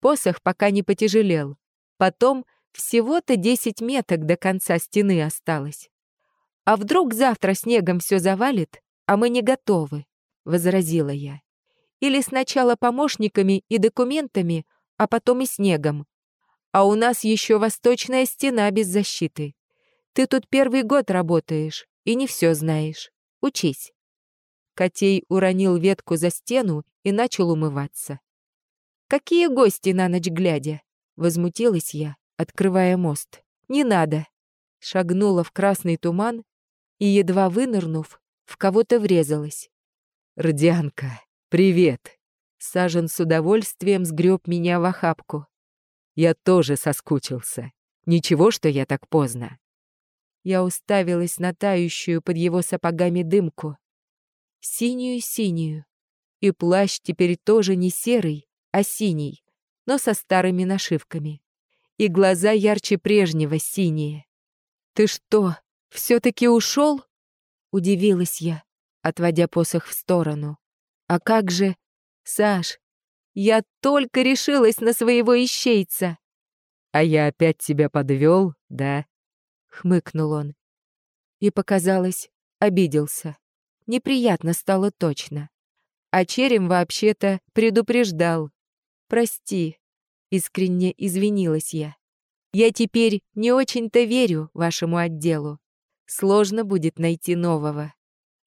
посох пока не потяжелел. Потом всего-то 10 меток до конца стены осталось. А вдруг завтра снегом все завалит, а мы не готовы, возразила я. Или сначала помощниками и документами, а потом и снегом. А у нас еще восточная стена без защиты. Ты тут первый год работаешь и не все знаешь. Учись. Котей уронил ветку за стену и начал умываться. «Какие гости на ночь глядя?» — возмутилась я, открывая мост. «Не надо!» Шагнула в красный туман и, едва вынырнув, в кого-то врезалась. «Родианка, привет!» Сажен с удовольствием сгреб меня в охапку. «Я тоже соскучился. Ничего, что я так поздно». Я уставилась на тающую под его сапогами дымку. Синюю-синюю. И плащ теперь тоже не серый, а синий, но со старыми нашивками. И глаза ярче прежнего синие. «Ты что, все-таки ушел?» — удивилась я, отводя посох в сторону. «А как же, Саш, я только решилась на своего ищейца!» «А я опять тебя подвел, да?» — хмыкнул он. И, показалось, обиделся. Неприятно стало точно. А Черем вообще-то предупреждал. «Прости», — искренне извинилась я. «Я теперь не очень-то верю вашему отделу. Сложно будет найти нового».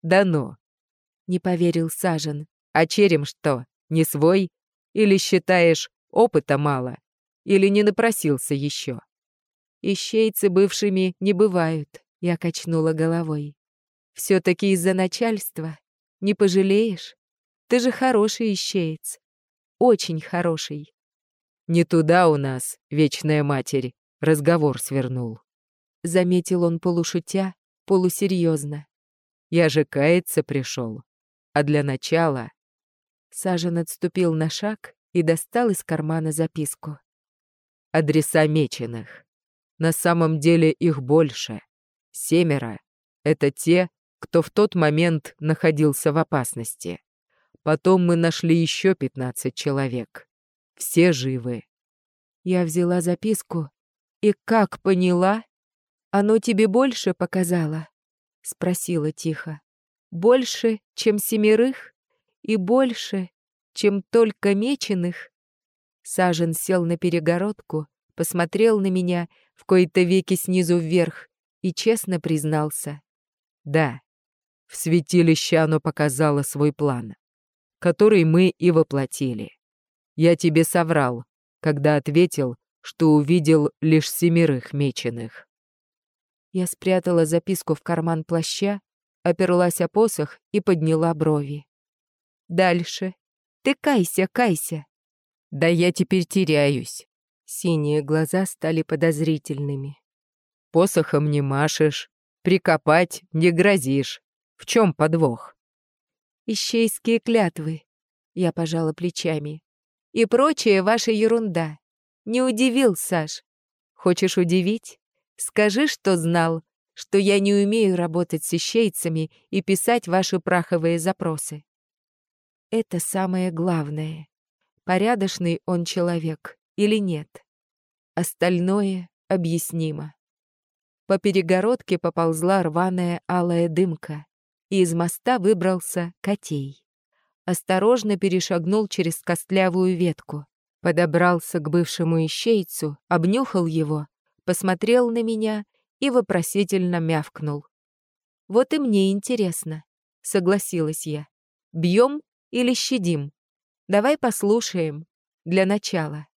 «Да ну!» — не поверил Сажен. «А черем что, не свой? Или считаешь, опыта мало? Или не напросился еще?» «Ищейцы бывшими не бывают», — я качнула головой. «Все-таки из-за начальства. Не пожалеешь? Ты же хороший ищеец очень хороший. «Не туда у нас, вечная матерь», — разговор свернул. Заметил он полушутя, полусерьезно. «Я же каяться пришел. А для начала...» Сажен отступил на шаг и достал из кармана записку. «Адреса меченых. На самом деле их больше. Семеро — это те, кто в тот момент находился в опасности. Потом мы нашли еще пятнадцать человек. Все живы. Я взяла записку и как поняла? Оно тебе больше показало? Спросила тихо. Больше, чем семерых? И больше, чем только меченых? Сажен сел на перегородку, посмотрел на меня в кои-то веки снизу вверх и честно признался. Да, в святилище оно показало свой план, который мы и воплотили. Я тебе соврал, когда ответил, что увидел лишь семерых меченых. Я спрятала записку в карман плаща, оперлась о посох и подняла брови. Дальше. Ты кайся, кайся. Да я теперь теряюсь. Синие глаза стали подозрительными. Посохом не машешь, прикопать не грозишь. В чем подвох? Ищейские клятвы. Я пожала плечами. И прочая ваша ерунда. Не удивил, Саш. Хочешь удивить? Скажи, что знал, что я не умею работать с ищейцами и писать ваши праховые запросы. Это самое главное. Порядочный он человек или нет. Остальное объяснимо. По перегородке поползла рваная алая дымка, и из моста выбрался котей. Осторожно перешагнул через костлявую ветку, подобрался к бывшему ищейцу, обнюхал его, посмотрел на меня и вопросительно мявкнул. «Вот и мне интересно», — согласилась я. «Бьем или щадим? Давай послушаем. Для начала».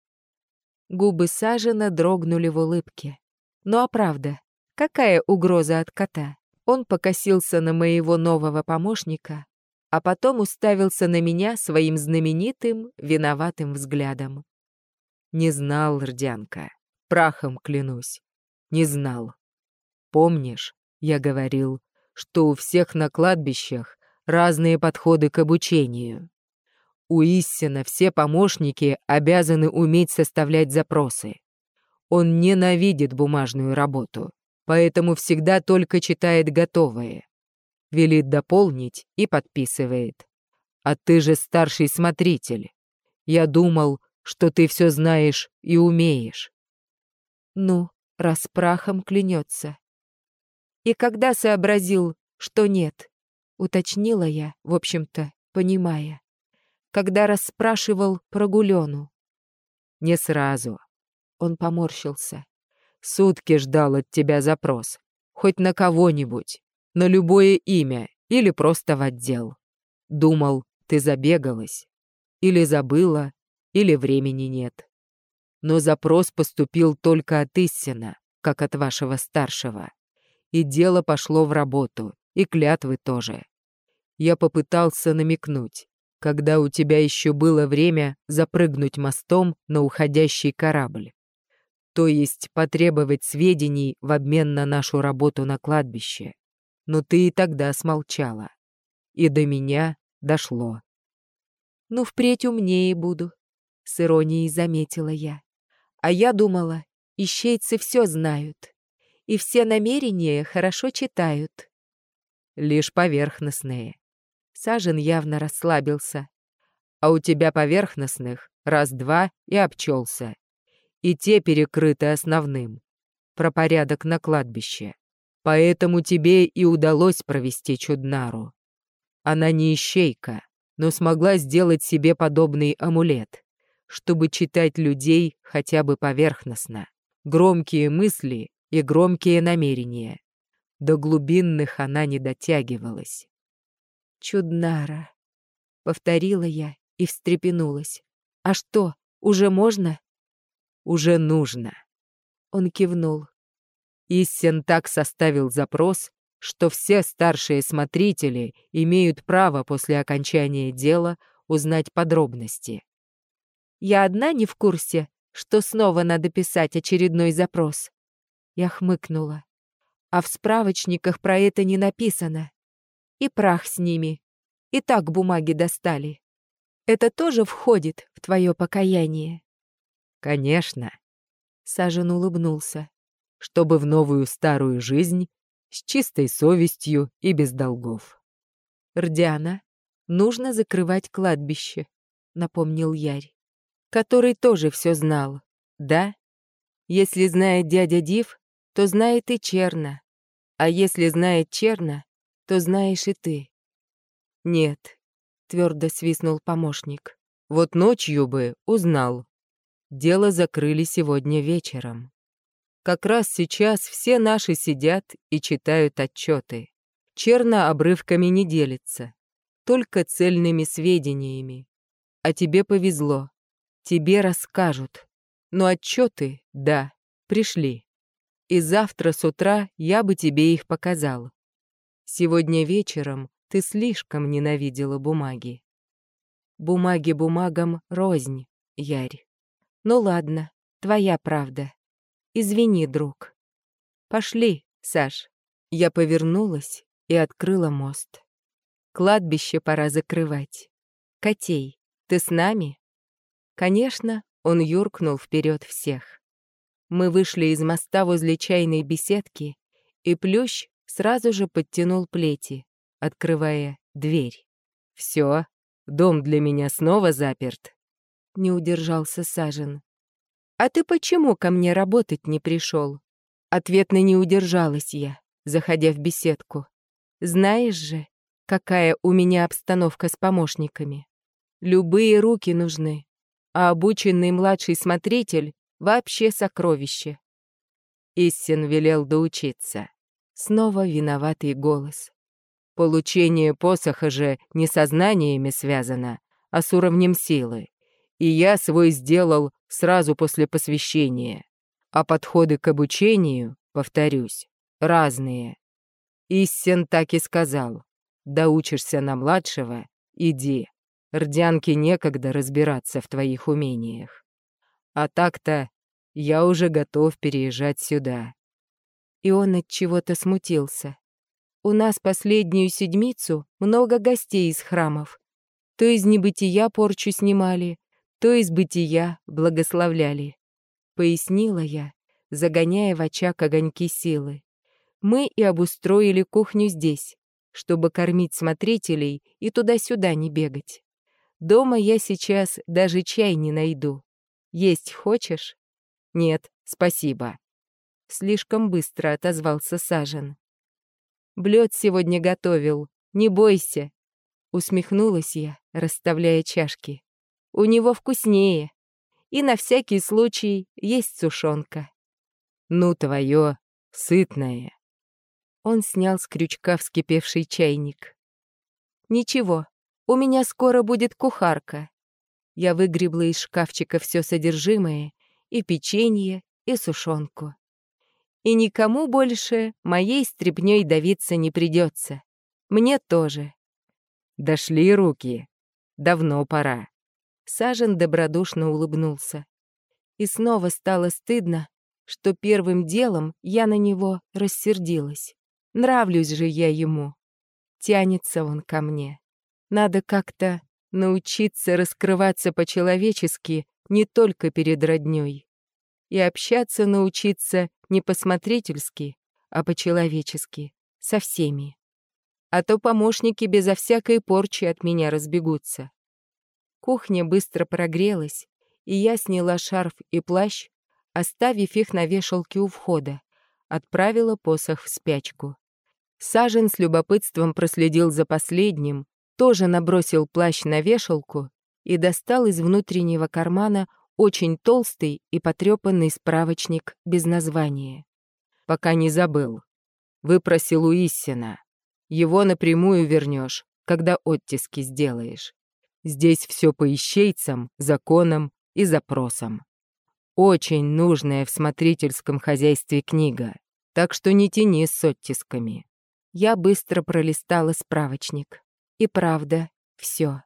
Губы Сажена дрогнули в улыбке. «Ну а правда, какая угроза от кота?» Он покосился на моего нового помощника, а потом уставился на меня своим знаменитым, виноватым взглядом. «Не знал, Рдянка, прахом клянусь, не знал. Помнишь, я говорил, что у всех на кладбищах разные подходы к обучению. У Иссина все помощники обязаны уметь составлять запросы. Он ненавидит бумажную работу, поэтому всегда только читает готовое. Велит дополнить и подписывает. А ты же старший смотритель. Я думал, что ты все знаешь и умеешь. Ну, раз прахом клянется. И когда сообразил, что нет, уточнила я, в общем-то, понимая. Когда расспрашивал про Гулену. Не сразу. Он поморщился. Сутки ждал от тебя запрос. Хоть на кого-нибудь, на любое имя или просто в отдел. Думал, ты забегалась. Или забыла, или времени нет. Но запрос поступил только от Иссина, как от вашего старшего и дело пошло в работу, и клятвы тоже. Я попытался намекнуть, когда у тебя еще было время запрыгнуть мостом на уходящий корабль. То есть потребовать сведений в обмен на нашу работу на кладбище. Но ты и тогда смолчала. И до меня дошло. «Ну, впредь умнее буду», — с иронией заметила я. А я думала, ищейцы все знают и все намерения хорошо читают. Лишь поверхностные. Сажен явно расслабился. А у тебя поверхностных раз-два и обчелся. И те перекрыты основным. Про порядок на кладбище. Поэтому тебе и удалось провести Чуднару. Она не ищейка, но смогла сделать себе подобный амулет, чтобы читать людей хотя бы поверхностно. Громкие мысли и громкие намерения. До глубинных она не дотягивалась. «Чуднара», — повторила я и встрепенулась. «А что, уже можно?» «Уже нужно». Он кивнул. Иссен так составил запрос, что все старшие смотрители имеют право после окончания дела узнать подробности. «Я одна не в курсе, что снова надо писать очередной запрос?» Я хмыкнула. А в справочниках про это не написано. И прах с ними. И так бумаги достали. Это тоже входит в твое покаяние? Конечно. Сажен улыбнулся. Чтобы в новую старую жизнь с чистой совестью и без долгов. Рдяна, нужно закрывать кладбище, напомнил Ярь, который тоже все знал. Да? Если знает дядя Див, то знает и Черна. А если знает Черна, то знаешь и ты. Нет, твердо свистнул помощник. Вот ночью бы узнал. Дело закрыли сегодня вечером. Как раз сейчас все наши сидят и читают отчеты. Черно обрывками не делится, только цельными сведениями. А тебе повезло, тебе расскажут. Но отчеты, да, пришли. И завтра с утра я бы тебе их показал. Сегодня вечером ты слишком ненавидела бумаги. Бумаги бумагам рознь, Ярь. Ну ладно, твоя правда. Извини, друг. Пошли, Саш. Я повернулась и открыла мост. Кладбище пора закрывать. Котей, ты с нами? Конечно, он юркнул вперед всех. Мы вышли из моста возле чайной беседки, и Плющ сразу же подтянул плети, открывая дверь. Все, дом для меня снова заперт. Не удержался Сажен. «А ты почему ко мне работать не пришел? Ответно не удержалась я, заходя в беседку. Знаешь же, какая у меня обстановка с помощниками. Любые руки нужны, а обученный младший смотритель — вообще сокровище. Иссен велел доучиться. Снова виноватый голос. Получение посоха же не со знаниями связано, а с уровнем силы. И я свой сделал сразу после посвящения. А подходы к обучению, повторюсь, разные. Иссен так и сказал. Доучишься на младшего — иди. Рдянке некогда разбираться в твоих умениях. А так-то я уже готов переезжать сюда. И он от чего-то смутился. У нас последнюю седмицу много гостей из храмов. То из небытия порчу снимали, то из бытия благословляли. Пояснила я, загоняя в очаг огоньки силы. Мы и обустроили кухню здесь, чтобы кормить смотрителей и туда-сюда не бегать. Дома я сейчас даже чай не найду. Есть хочешь? Нет, спасибо. Слишком быстро отозвался Сажен. Блёд сегодня готовил, не бойся. Усмехнулась я, расставляя чашки. У него вкуснее. И на всякий случай есть сушонка. Ну, твое, сытное. Он снял с крючка вскипевший чайник. Ничего, у меня скоро будет кухарка. Я выгребла из шкафчика все содержимое, и печенье, и сушонку. И никому больше моей стряпнёй давиться не придется. Мне тоже. Дошли руки. Давно пора. Сажен добродушно улыбнулся. И снова стало стыдно, что первым делом я на него рассердилась. Нравлюсь же я ему. Тянется он ко мне. Надо как-то научиться раскрываться по-человечески не только перед роднёй. И общаться научиться не по-смотрительски, а по-человечески, со всеми. А то помощники безо всякой порчи от меня разбегутся. Кухня быстро прогрелась, и я сняла шарф и плащ, оставив их на вешалке у входа, отправила посох в спячку. Сажен с любопытством проследил за последним, тоже набросил плащ на вешалку и достал из внутреннего кармана очень толстый и потрепанный справочник без названия. «Пока не забыл. Выпросил у Иссена. Его напрямую вернешь, когда оттиски сделаешь. Здесь все по ищейцам, законам и запросам. Очень нужная в смотрительском хозяйстве книга, так что не тяни с оттисками». Я быстро пролистала справочник. И правда, все.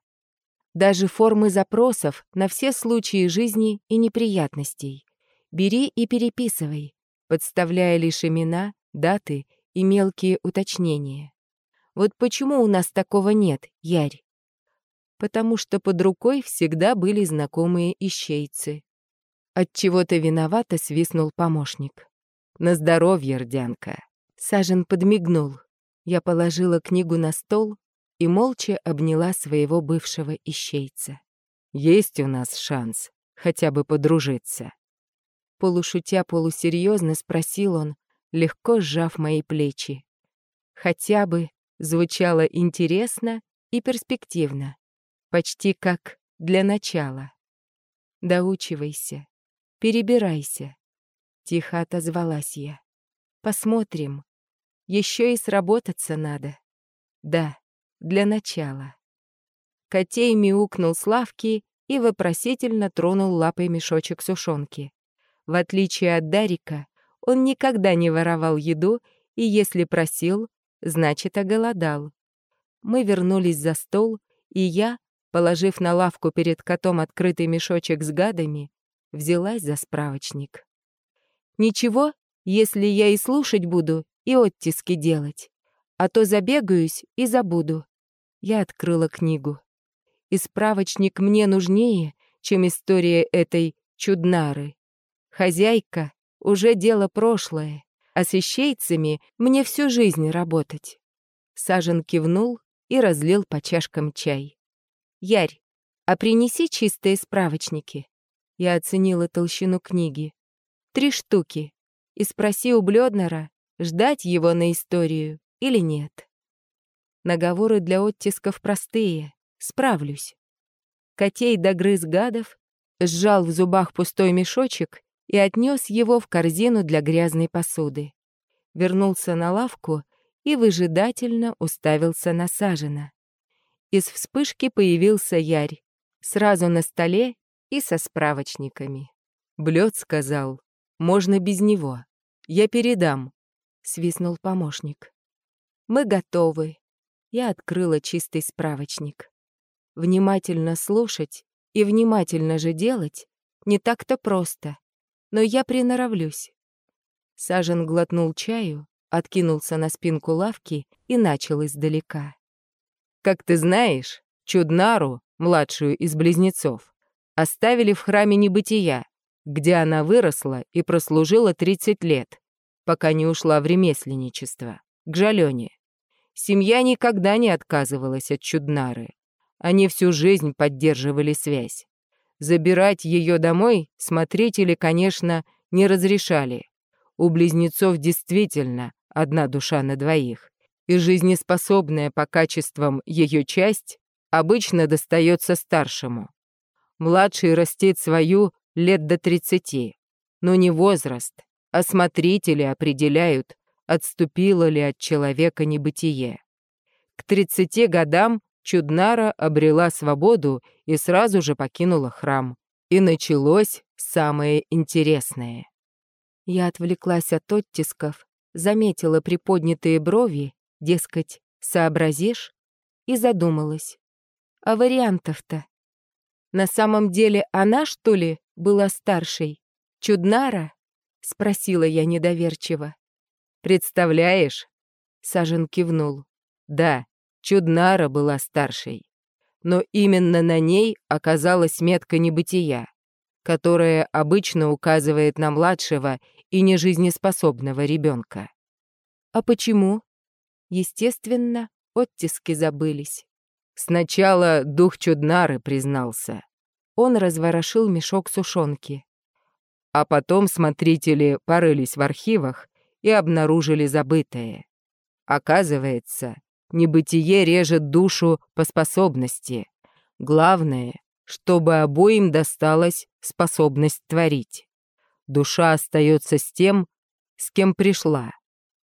Даже формы запросов на все случаи жизни и неприятностей. Бери и переписывай, подставляя лишь имена, даты и мелкие уточнения. Вот почему у нас такого нет, Ярь? Потому что под рукой всегда были знакомые ищейцы. От чего то виновато свистнул помощник. На здоровье, Рдянка. Сажен подмигнул. Я положила книгу на стол и молча обняла своего бывшего ищейца. «Есть у нас шанс хотя бы подружиться». Полушутя полусерьезно спросил он, легко сжав мои плечи. Хотя бы звучало интересно и перспективно, почти как для начала. Доучивайся, перебирайся. Тихо отозвалась я. Посмотрим. Еще и сработаться надо. Да, для начала. Котей мяукнул с лавки и вопросительно тронул лапой мешочек сушонки. В отличие от Дарика, он никогда не воровал еду, и если просил, значит, оголодал. Мы вернулись за стол, и я, положив на лавку перед котом открытый мешочек с гадами, взялась за справочник. Ничего, если я и слушать буду, и оттиски делать. А то забегаюсь и забуду. Я открыла книгу. И справочник мне нужнее, чем история этой чуднары. Хозяйка — уже дело прошлое, а с ищейцами мне всю жизнь работать. Сажен кивнул и разлил по чашкам чай. «Ярь, а принеси чистые справочники». Я оценила толщину книги. «Три штуки. И спроси у Блёднера, ждать его на историю или нет. Наговоры для оттисков простые. Справлюсь». Котей догрыз гадов, сжал в зубах пустой мешочек и отнес его в корзину для грязной посуды. Вернулся на лавку и выжидательно уставился на Сажена. Из вспышки появился Ярь, сразу на столе и со справочниками. Блёд сказал, можно без него. Я передам, свистнул помощник. Мы готовы. Я открыла чистый справочник. Внимательно слушать и внимательно же делать не так-то просто, но я приноровлюсь. Сажен глотнул чаю, откинулся на спинку лавки и начал издалека. «Как ты знаешь, Чуднару, младшую из близнецов, оставили в храме небытия, где она выросла и прослужила 30 лет, пока не ушла в ремесленничество, к Жалёне. Семья никогда не отказывалась от Чуднары. Они всю жизнь поддерживали связь. Забирать ее домой смотрители, конечно, не разрешали. У близнецов действительно одна душа на двоих, и жизнеспособная по качествам ее часть обычно достается старшему. Младший растит свою лет до 30, но не возраст, а смотрители определяют, отступило ли от человека небытие. К 30 годам Чуднара обрела свободу и сразу же покинула храм. И началось самое интересное. Я отвлеклась от оттисков заметила приподнятые брови, дескать, сообразишь, и задумалась. А вариантов-то? На самом деле она, что ли, была старшей? Чуднара? Спросила я недоверчиво. Представляешь? Сажен кивнул. Да, Чуднара была старшей. Но именно на ней оказалась метка небытия, которая обычно указывает на младшего и нежизнеспособного ребенка. А почему? Естественно, оттиски забылись. Сначала дух Чуднары признался. Он разворошил мешок сушонки. А потом смотрители порылись в архивах и обнаружили забытое. Оказывается, небытие режет душу по способности. Главное, чтобы обоим досталась способность творить. Душа остается с тем, с кем пришла,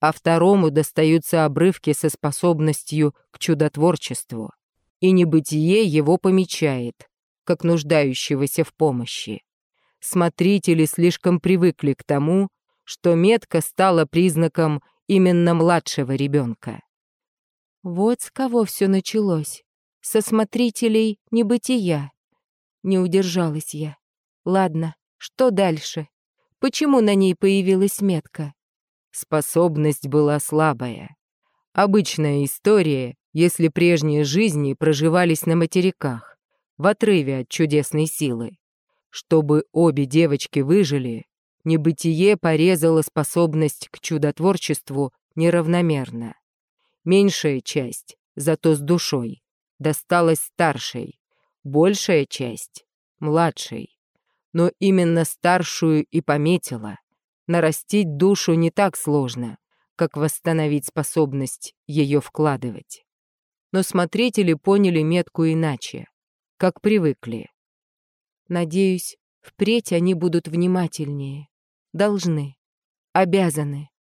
а второму достаются обрывки со способностью к чудотворчеству, и небытие его помечает, как нуждающегося в помощи. Смотрители слишком привыкли к тому, что метка стала признаком именно младшего ребенка. Вот с кого все началось. Со смотрителей небытия. Не удержалась я. Ладно, что дальше? Почему на ней появилась метка? Способность была слабая. Обычная история, если прежние жизни проживались на материках, в отрыве от чудесной силы. Чтобы обе девочки выжили, небытие порезало способность к чудотворчеству неравномерно. Меньшая часть, зато с душой, досталась старшей, большая часть — младшей но именно старшую и пометила. Нарастить душу не так сложно, как восстановить способность ее вкладывать. Но смотрители поняли метку иначе, как привыкли. Надеюсь, впредь они будут внимательнее. Должны. Обязаны.